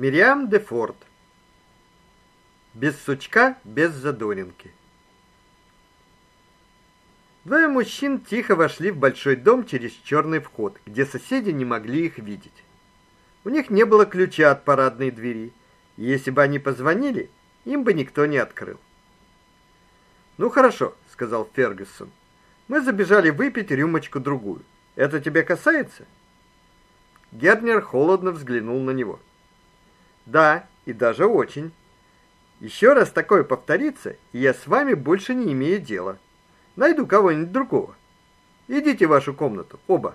Мириам де Форт. Без сучка, без задоринки. Двое мужчин тихо вошли в большой дом через черный вход, где соседи не могли их видеть. У них не было ключа от парадной двери, и если бы они позвонили, им бы никто не открыл. "Ну хорошо", сказал Фергюсон. "Мы забежали выпить рюмочку другую. Это тебя касается?" Гернер холодно взглянул на него. Да, и даже очень. Еще раз такое повторится, и я с вами больше не имею дела. Найду кого-нибудь другого. Идите в вашу комнату, оба.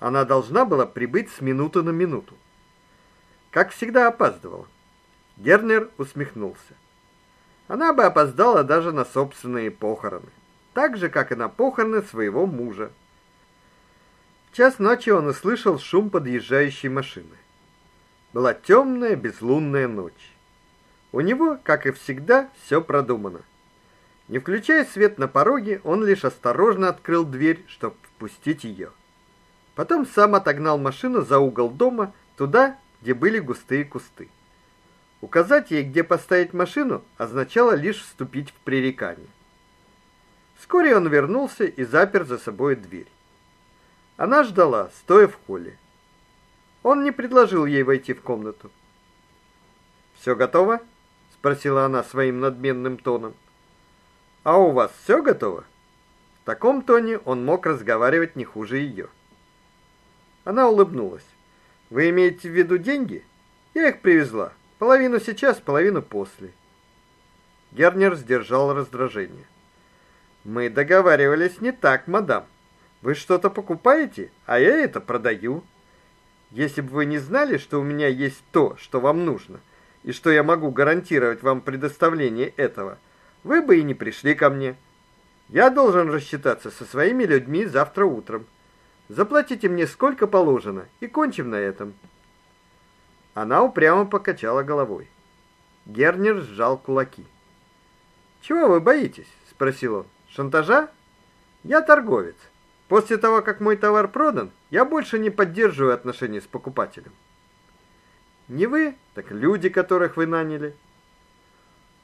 Она должна была прибыть с минуты на минуту. Как всегда опаздывала. Гернер усмехнулся. Она бы опоздала даже на собственные похороны, так же как и на похороны своего мужа. В час ночи он услышал шум подъезжающей машины. Была темная безлунная ночь. У него, как и всегда, все продумано. Не включая свет на пороге, он лишь осторожно открыл дверь, чтобы впустить ее. Потом сам отогнал машину за угол дома, туда, где были густые кусты. Указать ей, где поставить машину, означало лишь вступить в пререкание. Вскоре он вернулся и запер за собой дверь. Она ждала, стоя в холле. Он не предложил ей войти в комнату. «Все готово? спросила она своим надменным тоном. А у вас все готово? В таком тоне он мог разговаривать не хуже ее. Она улыбнулась. Вы имеете в виду деньги? Я их привезла. Половину сейчас, половину после. Гернер сдержал раздражение. Мы договаривались не так, мадам. Вы что-то покупаете, а я это продаю. Если бы вы не знали, что у меня есть то, что вам нужно, и что я могу гарантировать вам предоставление этого, вы бы и не пришли ко мне. Я должен рассчитаться со своими людьми завтра утром. Заплатите мне сколько положено, и кончим на этом. Она упрямо покачала головой. Гернер сжал кулаки. "Чего вы боитесь?" спросил он. "Шантажа? Я торговец. После того, как мой товар продан, я больше не поддерживаю отношения с покупателем. Не вы, так люди, которых вы наняли.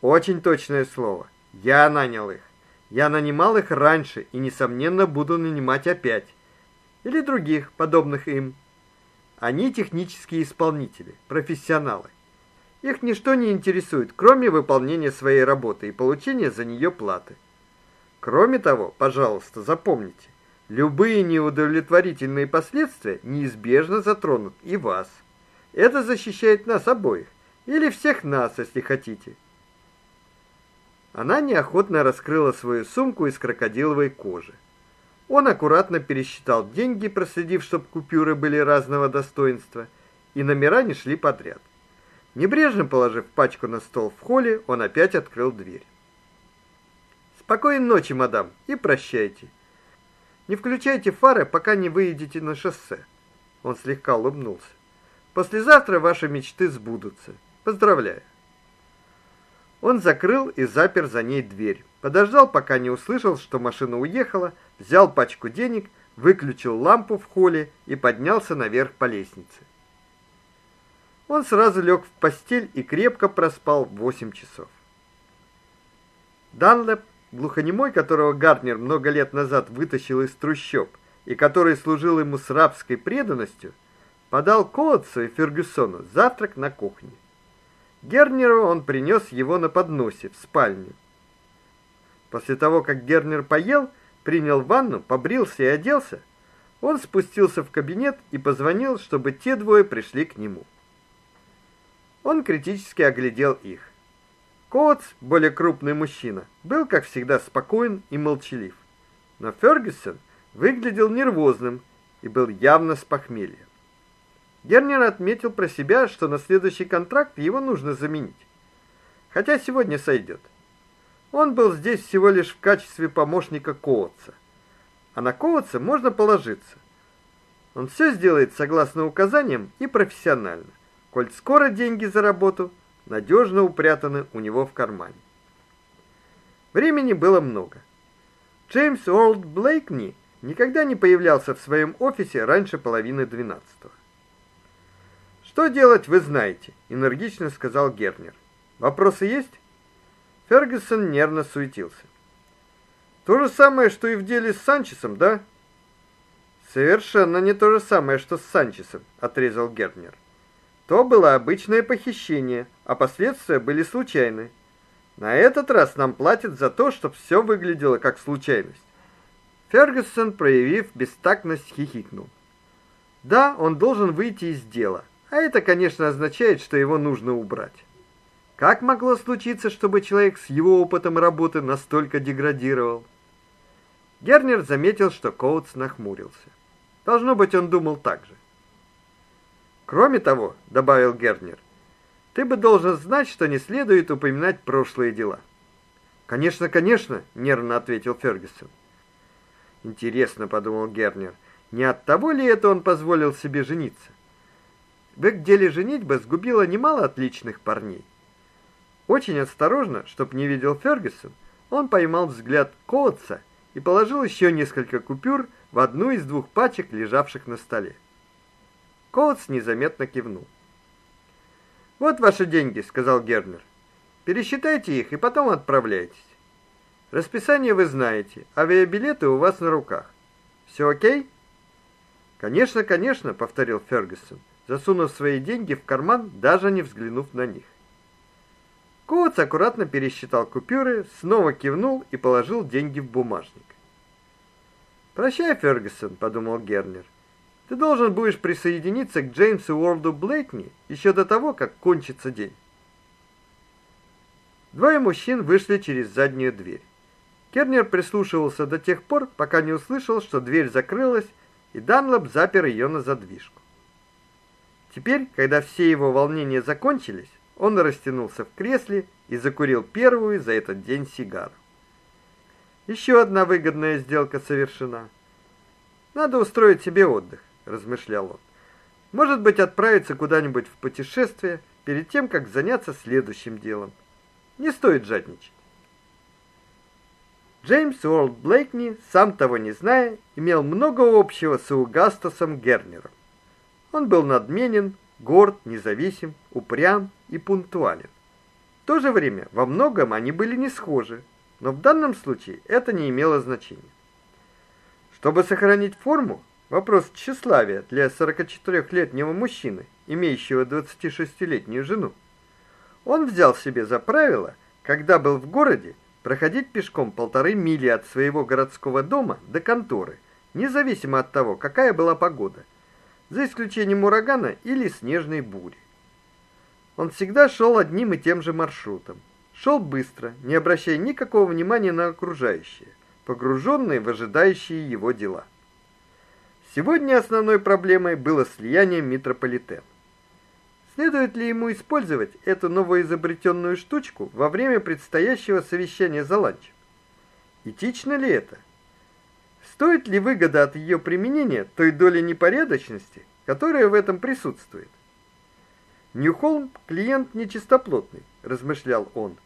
Очень точное слово. Я нанял их. Я нанимал их раньше и несомненно буду нанимать опять. Или других, подобных им. Они технические исполнители, профессионалы. Их ничто не интересует, кроме выполнения своей работы и получения за нее платы. Кроме того, пожалуйста, запомните, Любые неудовлетворительные последствия неизбежно затронут и вас. Это защищает нас обоих, или всех нас, если хотите. Она неохотно раскрыла свою сумку из крокодиловой кожи. Он аккуратно пересчитал деньги, проследив, чтобы купюры были разного достоинства, и номера не шли подряд. Небрежно положив пачку на стол в холле, он опять открыл дверь. Спокойной ночи, мадам, и прощайте. Не включайте фары, пока не выедете на шоссе. Он слегка улыбнулся. Послезавтра ваши мечты сбудутся. Поздравляю. Он закрыл и запер за ней дверь. Подождал, пока не услышал, что машина уехала, взял пачку денег, выключил лампу в холле и поднялся наверх по лестнице. Он сразу лег в постель и крепко проспал 8 часов. Данлэп глухонемой, которого Гартнер много лет назад вытащил из трущоб и который служил ему с рабской преданностью, подал Коатсу и Фергюсону завтрак на кухне. Гернеру он принес его на подносе в спальню. После того, как Гернер поел, принял ванну, побрился и оделся, он спустился в кабинет и позвонил, чтобы те двое пришли к нему. Он критически оглядел их. Коутс, более крупный мужчина, был, как всегда, спокоен и молчалив. Но Фергюсон выглядел нервозным и был явно с похмелья. Гернер отметил про себя, что на следующий контракт его нужно заменить. Хотя сегодня сойдет. Он был здесь всего лишь в качестве помощника Коутса. А на Коутса можно положиться. Он все сделает согласно указаниям и профессионально. Коль скоро деньги за работу – надежно упрятаны у него в кармане. Времени было много. Джеймс Олд Блейкни никогда не появлялся в своем офисе раньше половины двенадцатого. Что делать, вы знаете, энергично сказал Гернер. Вопросы есть? Фергюсон нервно суетился. То же самое, что и в деле с Санчесом, да? Совершенно не то же самое, что с Санчесом, отрезал Гернер. То было обычное похищение, а последствия были случайны. На этот раз нам платят за то, чтобы все выглядело как случайность. Фергюсон, проявив бестактность, хихикнул. Да, он должен выйти из дела. А это, конечно, означает, что его нужно убрать. Как могло случиться, чтобы человек с его опытом работы настолько деградировал? Гернер заметил, что Коутс нахмурился. Должно быть, он думал так же. Кроме того, добавил Гернер, ты бы должен знать, что не следует упоминать прошлые дела. Конечно, конечно, нервно ответил Фергюсон. Интересно, подумал Гернер, не от того ли это он позволил себе жениться? В их деле женитьба сгубила немало отличных парней. Очень осторожно, чтоб не видел Фергюсон, он поймал взгляд Коутса и положил еще несколько купюр в одну из двух пачек, лежавших на столе. Коутс незаметно кивнул. Вот ваши деньги, сказал Гернер. Пересчитайте их и потом отправляйтесь. Расписание вы знаете, авиабилеты у вас на руках. Все о'кей? Конечно, конечно, повторил Фергюсон, засунув свои деньги в карман, даже не взглянув на них. Коутс аккуратно пересчитал купюры, снова кивнул и положил деньги в бумажник. "Прощай, Фергюсон", подумал Гернер. "Ты должен будешь присоединиться к Джеймсу Уорду Блейкни еще до того, как кончится день". Двое мужчин вышли через заднюю дверь. Кернер прислушивался до тех пор, пока не услышал, что дверь закрылась, и Данлоп запер ее на задвижку. Теперь, когда все его волнения закончились, он растянулся в кресле и закурил первую за этот день сигару. Еще одна выгодная сделка совершена. Надо устроить себе отдых, размышлял он. Может быть, отправиться куда-нибудь в путешествие перед тем, как заняться следующим делом. Не стоит жадничать. Джеймс Уолт Блейкни, сам того не зная, имел много общего с Угастасом Гернером. Он был надменен, горд, независим, упрям и пунктуален. В то же время во многом они были не схожи, но в данном случае это не имело значения. Чтобы сохранить форму, вопрос тщеславия для 44-летнего мужчины, имеющего 26-летнюю жену, он взял себе за правило, когда был в городе, проходить пешком полторы мили от своего городского дома до конторы, независимо от того, какая была погода, за исключением урагана или снежной бури. Он всегда шел одним и тем же маршрутом. Шел быстро, не обращая никакого внимания на окружающее, погруженный в ожидающие его дела. Сегодня основной проблемой было слияние метрополитена. Следует ли ему использовать эту новоизобретенную штучку во время предстоящего совещания за ланчем? Этично ли это? Стоит ли выгода от ее применения той доли непорядочности, которая в этом присутствует? Ньюхолм клиент нечистоплотный, размышлял он.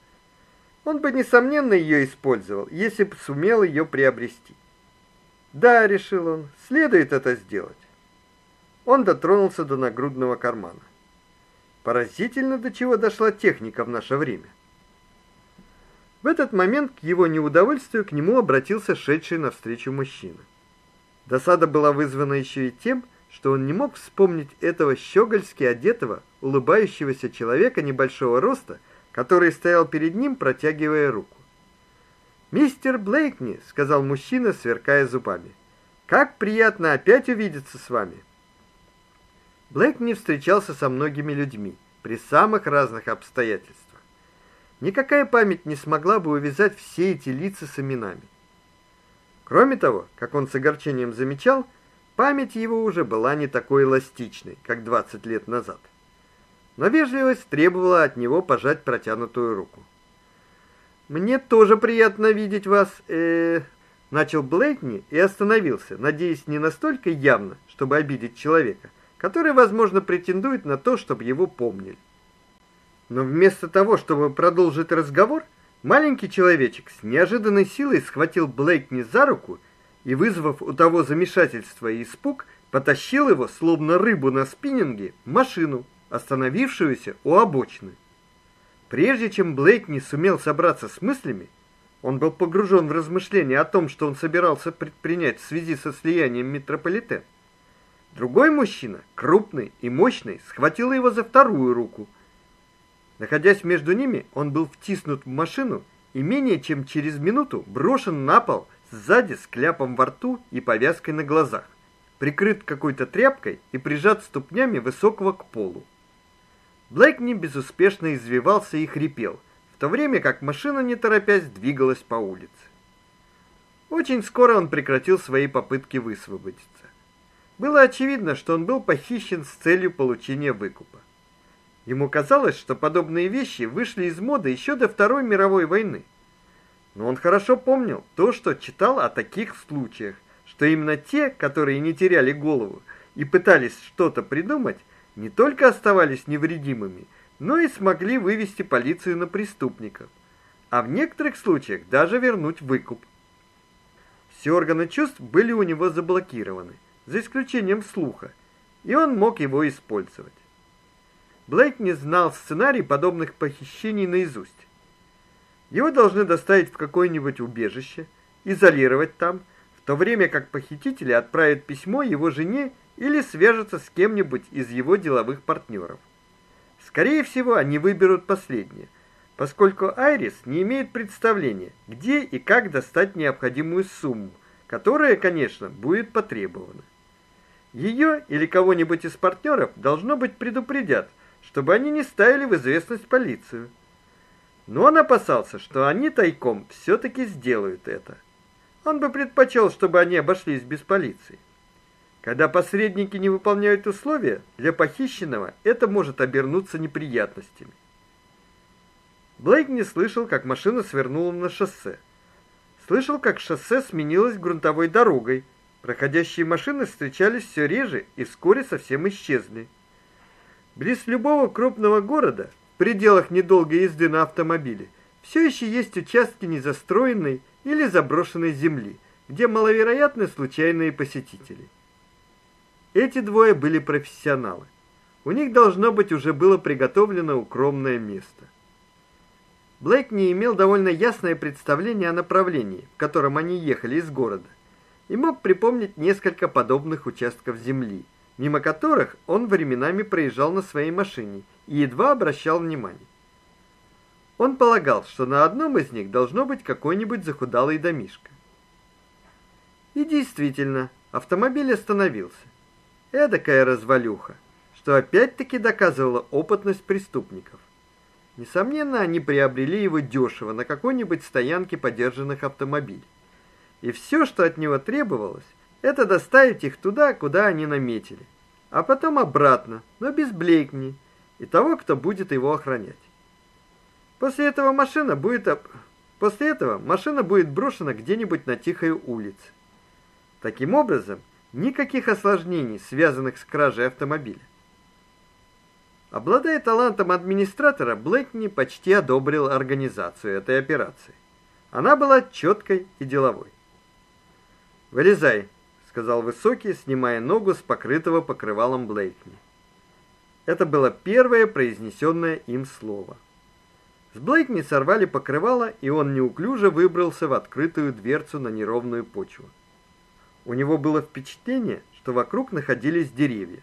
Он бы несомненно ее использовал, если бы сумел ее приобрести. Да, решил он, следует это сделать. Он дотронулся до нагрудного кармана. Поразительно, до чего дошла техника в наше время. В этот момент к его неудовольствию к нему обратился шедший навстречу мужчина. Досада была вызвана еще и тем, что он не мог вспомнить этого щегольски одетого, улыбающегося человека небольшого роста, который стоял перед ним, протягивая руку. "Мистер Блейкни", сказал мужчина, сверкая зубами. "Как приятно опять увидеться с вами". Блэк не встречался со многими людьми при самых разных обстоятельствах. Никакая память не смогла бы увязать все эти лица с именами. Кроме того, как он с огорчением замечал, память его уже была не такой эластичной, как 20 лет назад. Но вежливость требовала от него пожать протянутую руку. Мне тоже приятно видеть вас, э, начал Блейкни и остановился, надеясь не настолько явно, чтобы обидеть человека, который, возможно, претендует на то, чтобы его помнили. Но вместо того, чтобы продолжить разговор, маленький человечек с неожиданной силой схватил Блейкни за руку и, вызвав у того замешательство и испуг, потащил его, словно рыбу на спиннинге, машину, остановившуюся у обочины. Прежде чем Блейк не сумел собраться с мыслями, он был погружен в размышления о том, что он собирался предпринять в связи со слиянием метрополитен. Другой мужчина, крупный и мощный, схватил его за вторую руку. Находясь между ними, он был втиснут в машину и менее чем через минуту брошен на пол сзади с кляпом во рту и повязкой на глазах, прикрыт какой-то тряпкой и прижат ступнями высокого к полу. Блэкни безуспешно извивался и хрипел, в то время как машина не торопясь двигалась по улице. Очень скоро он прекратил свои попытки высвободиться. Было очевидно, что он был похищен с целью получения выкупа. Ему казалось, что подобные вещи вышли из моды еще до Второй мировой войны. Но он хорошо помнил то, что читал о таких случаях, что именно те, которые не теряли голову и пытались что-то придумать, не только оставались невредимыми, но и смогли вывести полицию на преступников, а в некоторых случаях даже вернуть выкуп. Все органы чувств были у него заблокированы за исключением слуха, и он мог его использовать. Блейк не знал сценарий подобных похищений наизусть. Его должны доставить в какое-нибудь убежище, изолировать там, в то время как похитители отправят письмо его жене или свяжутся с кем-нибудь из его деловых партнеров. Скорее всего, они выберут последнее, поскольку Айрис не имеет представления, где и как достать необходимую сумму, которая, конечно, будет потребована. Ее или кого-нибудь из партнеров должно быть предупредят, чтобы они не ставили в известность полицию. Но он опасался, что они тайком все таки сделают это. Он бы предпочел, чтобы они обошлись без полиции. Когда посредники не выполняют условия, для похищенного это может обернуться неприятностями. Блейк не слышал, как машина свернула на шоссе. Слышал, как шоссе сменилось грунтовой дорогой, Проходящие машины встречались все реже и вскоре совсем исчезли. Близ любого крупного города, в пределах недолгой езды на автомобиле, все еще есть участки незастроенной или заброшенной земли, где маловероятны случайные посетители. Эти двое были профессионалы. У них должно быть уже было приготовлено укромное место. Блейк не имел довольно ясное представление о направлении, в котором они ехали из города и мог припомнить несколько подобных участков земли, мимо которых он временами проезжал на своей машине и едва обращал внимание. Он полагал, что на одном из них должно быть какой-нибудь захудалый домишко. И действительно, автомобиль остановился. Эдакая развалюха, что опять-таки доказывало опытность преступников. Несомненно, они приобрели его дешево на какой-нибудь стоянке подержанных автомобилей и все, что от него требовалось, это доставить их туда, куда они наметили, а потом обратно, но без Блейкни и того, кто будет его охранять. После этого машина будет об... после этого машина будет брошена где-нибудь на тихой улице. Таким образом, никаких осложнений, связанных с кражей автомобиля. Обладая талантом администратора, Блэкни почти одобрил организацию этой операции. Она была четкой и деловой. "Вылезай", сказал высокий, снимая ногу с покрытого покрывалом Блейкни. Это было первое произнесенное им слово. С Блейкни сорвали покрывало, и он неуклюже выбрался в открытую дверцу на неровную почву. У него было впечатление, что вокруг находились деревья.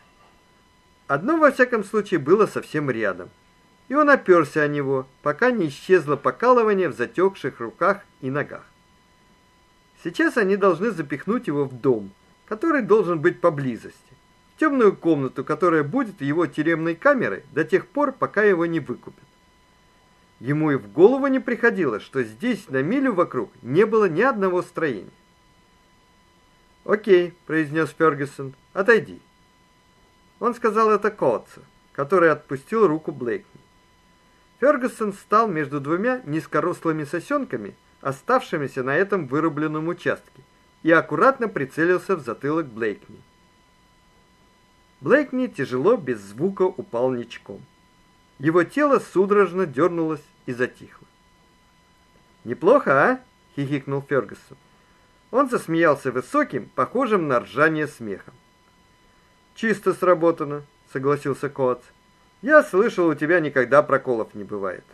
Одно во всяком случае было совсем рядом. И он оперся о него, пока не исчезло покалывание в затекших руках и ногах. Сейчас они должны запихнуть его в дом, который должен быть поблизости, в темную комнату, которая будет его тюремной камерой до тех пор, пока его не выкупят. Ему и в голову не приходило, что здесь на милю вокруг не было ни одного строения. "О'кей", произнес Фергюсон. "Отойди". Он сказал это Котцу, который отпустил руку Блейкни. Фергюсон встал между двумя низкорослыми сосенками оставшимися на этом вырубленном участке, и аккуратно прицелился в затылок Блейкни. Блейкни тяжело без звука упал ничком. Его тело судорожно дернулось и затихло. "Неплохо, а?" хихикнул Фергюсон. Он засмеялся высоким, похожим на ржание смехом. "Чисто сработано", согласился Коац. Я слышал, у тебя никогда проколов не бывает.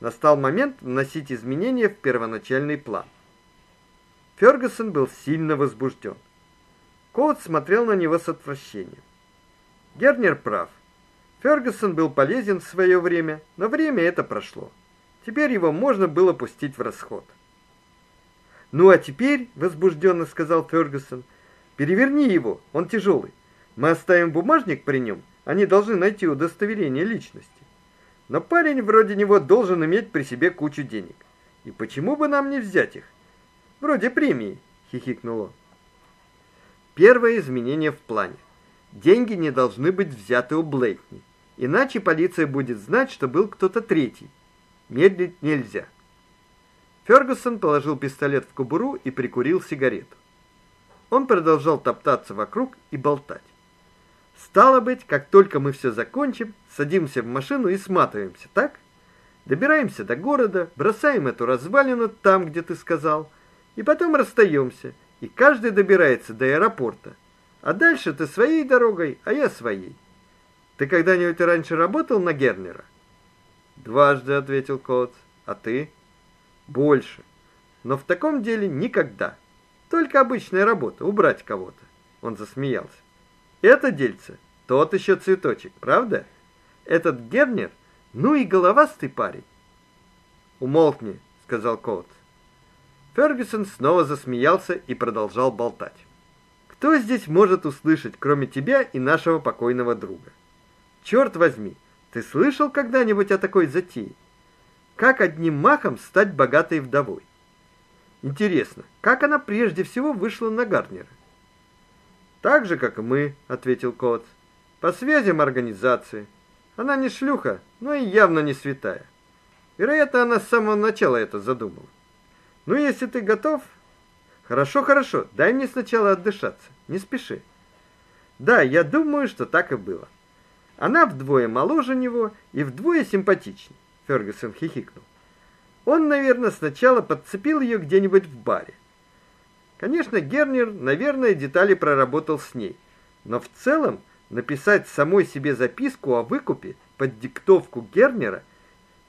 Настал момент вносить изменения в первоначальный план. Фергюсон был сильно возбужден. Коут смотрел на него с отвращением. Гернер прав. Фергюсон был полезен в свое время, но время это прошло. Теперь его можно было пустить в расход. Ну а теперь, возбужденно сказал Фергюсон, переверни его, он тяжелый. Мы оставим бумажник при нем, они должны найти удостоверение личности. Но парень вроде него должен иметь при себе кучу денег. И почему бы нам не взять их? Вроде премии, хихикнул он. Первое изменение в плане. Деньги не должны быть взяты у Блейкни, иначе полиция будет знать, что был кто-то третий. Медлить нельзя. Фергюсон положил пистолет в кобуру и прикурил сигарету. Он продолжал топтаться вокруг и болтать. Стало быть, как только мы все закончим, садимся в машину и сматываемся, так? Добираемся до города, бросаем эту развалину там, где ты сказал, и потом расстаемся и каждый добирается до аэропорта. А дальше ты своей дорогой, а я своей. Ты когда-нибудь раньше работал на Гернера? Дважды, ответил Коц. А ты? Больше. Но в таком деле никогда. Только обычная работа убрать кого-то. Он засмеялся. Это дельце тот еще цветочек, правда? Этот Гернер, ну и головастый парень. Умолкни, сказал Коц. Фергюсон снова засмеялся и продолжал болтать. Кто здесь может услышать, кроме тебя и нашего покойного друга? Черт возьми, ты слышал когда-нибудь о такой затее? Как одним махом стать богатой вдовой? Интересно, как она прежде всего вышла на Гарнера? Так же, как и мы, ответил Кот. По связям организации. Она не шлюха, но и явно не святая. Вероятно, она с самого начала это задумала. Ну, если ты готов. Хорошо, хорошо. Дай мне сначала отдышаться. Не спеши. Да, я думаю, что так и было. Она вдвое моложе него и вдвое симпатичнее. Фергюсон хихикнул. Он, наверное, сначала подцепил ее где-нибудь в баре. Конечно, Гернер, наверное, детали проработал с ней, но в целом написать самой себе записку о выкупе под диктовку Гернера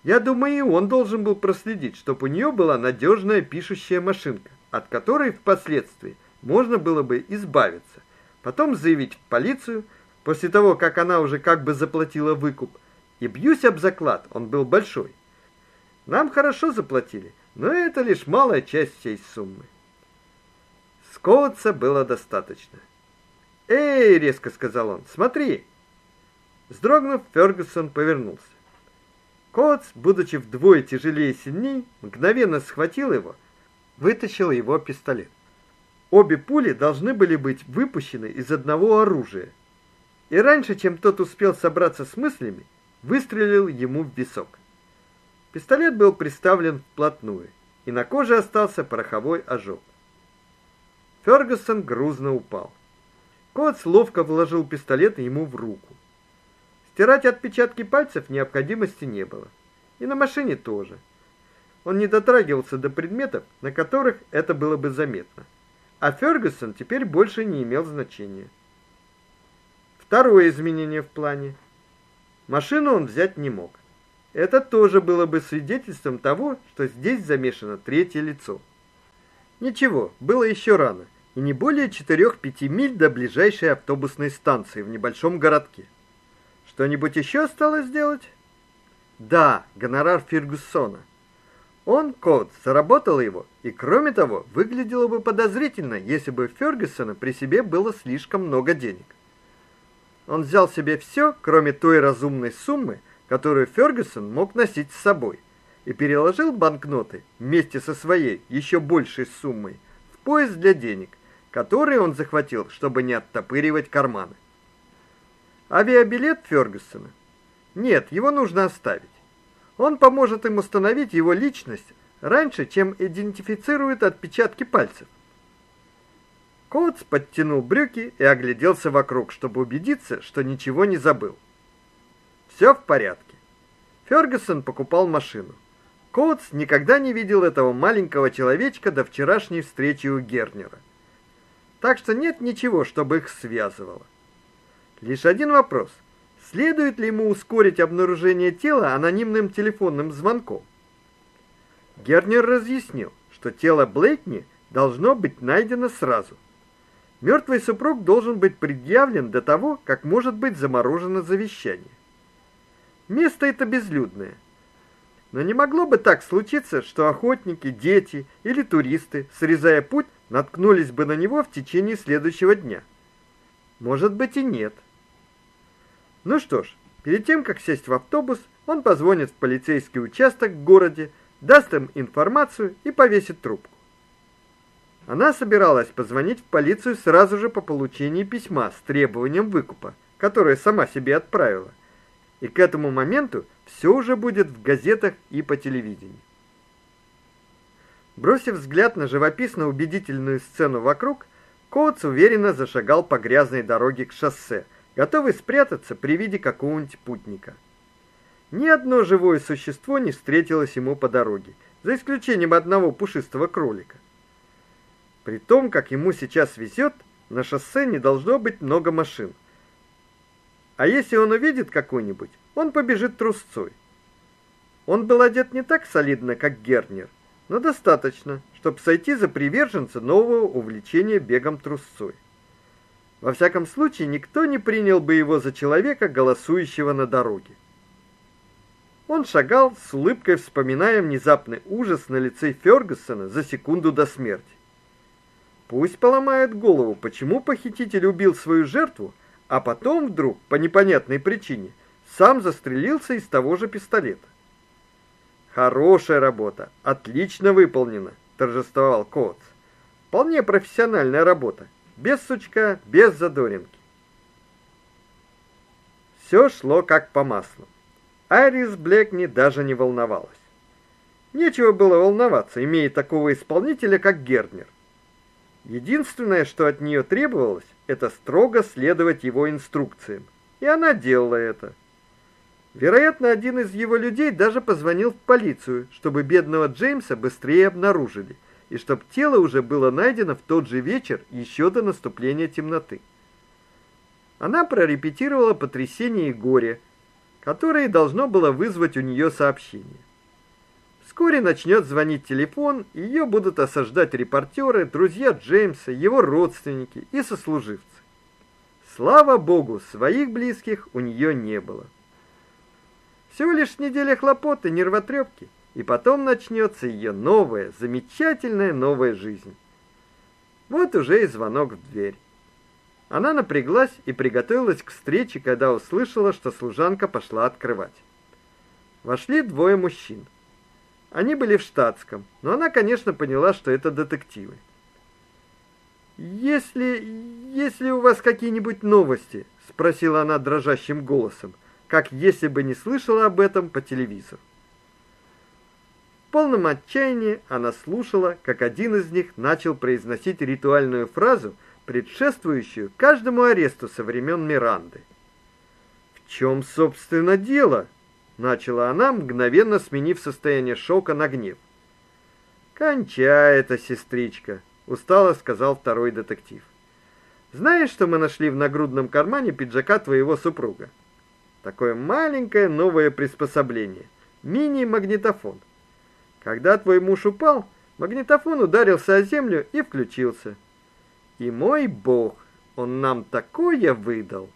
я думаю, и он должен был проследить, чтобы у нее была надежная пишущая машинка, от которой впоследствии можно было бы избавиться. Потом заявить в полицию, после того, как она уже как бы заплатила выкуп. И бьюсь об заклад, он был большой. Нам хорошо заплатили, но это лишь малая часть всей суммы. Скоутса было достаточно. "Эй", резко сказал он. "Смотри". Вздрогнув, Фергюсон повернулся. Коц, будучи вдвое тяжелее и сильней, мгновенно схватил его, вытащил его пистолет. Обе пули должны были быть выпущены из одного оружия. И раньше, чем тот успел собраться с мыслями, выстрелил ему в висок. Пистолет был приставлен вплотную, и на коже остался пороховой ожог. Фергюсон грузно упал. Коц ловко вложил пистолет ему в руку. Стирать отпечатки пальцев необходимости не было. И на машине тоже. Он не дотрагивался до предметов, на которых это было бы заметно. А Фергюсон теперь больше не имел значения. Второе изменение в плане. Машину он взять не мог. Это тоже было бы свидетельством того, что здесь замешано третье лицо. Ничего, было еще рано, и не более 4-5 миль до ближайшей автобусной станции в небольшом городке. Что-нибудь еще осталось сделать? Да, гонорар Фергюсона. Он, Кот, заработал его, и кроме того, выглядело бы подозрительно, если бы у Фергюсона при себе было слишком много денег. Он взял себе все, кроме той разумной суммы, которую Фергюсон мог носить с собой, и переложил банкноты вместе со своей еще большей суммой в пояс для денег, который он захватил, чтобы не оттопыривать карманы. Авиабилет Фергюсона? Нет, его нужно оставить. Он поможет им установить его личность раньше, чем идентифицирует отпечатки пальцев. Коутс подтянул брюки и огляделся вокруг, чтобы убедиться, что ничего не забыл. Все в порядке. Фергюсон покупал машину. Коутс никогда не видел этого маленького человечка до вчерашней встречи у Гернера. Так что нет ничего, чтобы их связывало. Лишь один вопрос: Следует ли ему ускорить обнаружение тела анонимным телефонным звонком? Гернер разъяснил, что тело Блейкни должно быть найдено сразу. Мертвый супруг должен быть предъявлен до того, как может быть заморожено завещание. Место это безлюдное. Но не могло бы так случиться, что охотники, дети или туристы, срезая путь, наткнулись бы на него в течение следующего дня. Может быть и нет. Ну что ж, перед тем как сесть в автобус, он позвонит в полицейский участок в городе, даст им информацию и повесит трубку. Она собиралась позвонить в полицию сразу же по получении письма с требованием выкупа, которое сама себе отправила. И к этому моменту все уже будет в газетах и по телевидению. Бросив взгляд на живописно убедительную сцену вокруг, Коутс уверенно зашагал по грязной дороге к шоссе, готовый спрятаться при виде какого-нибудь путника. Ни одно живое существо не встретилось ему по дороге, за исключением одного пушистого кролика. При том, как ему сейчас везет, на шоссе не должно быть много машин. А если он увидит какую-нибудь, он побежит трусцой. Он был одет не так солидно, как Гернер, но достаточно, чтобы сойти за приверженца нового увлечения бегом трусцой. Во всяком случае, никто не принял бы его за человека, голосующего на дороге. Он шагал с улыбкой, вспоминая внезапный ужас на лице Фергюсона за секунду до смерти. Пусть поломает голову, почему похититель убил свою жертву, а потом вдруг по непонятной причине сам застрелился из того же пистолета. Хорошая работа, отлично выполнена, торжествовал Коц. Вполне профессиональная работа, без сучка, без задоринки. Все шло как по маслу. Айрис Блэкни даже не волновалась. Нечего было волноваться, имея такого исполнителя, как Гернер. Единственное, что от нее требовалось, это строго следовать его инструкциям. И она делала это. Вероятно, один из его людей даже позвонил в полицию, чтобы бедного Джеймса быстрее обнаружили, и чтобы тело уже было найдено в тот же вечер, еще до наступления темноты. Она прорепетировала потрясение и горе, которое должно было вызвать у нее сообщение. Вскоре начнет звонить телефон, и ее будут осаждать репортеры, друзья Джеймса, его родственники и сослуживцы. Слава богу, своих близких у нее не было. Всего лишь неделя хлопот и нервотрепки, и потом начнется ее новая, замечательная новая жизнь. Вот уже и звонок в дверь. Она напряглась и приготовилась к встрече, когда услышала, что служанка пошла открывать. Вошли двое мужчин. Они были в штатском, но она, конечно, поняла, что это детективы. Если если у вас какие-нибудь новости, спросила она дрожащим голосом, как если бы не слышала об этом по телевизору. В полном отчаянии она слушала, как один из них начал произносить ритуальную фразу, предшествующую каждому аресту со времен Миранды. В чем, собственно, дело? Начала она, мгновенно сменив состояние шока на гнев. Кончай это, сестричка, устало сказал второй детектив. Знаешь, что мы нашли в нагрудном кармане пиджака твоего супруга? Такое маленькое новое приспособление мини-магнитофон. Когда твой муж упал, магнитофон ударился о землю и включился. И мой бог, он нам такое выдал.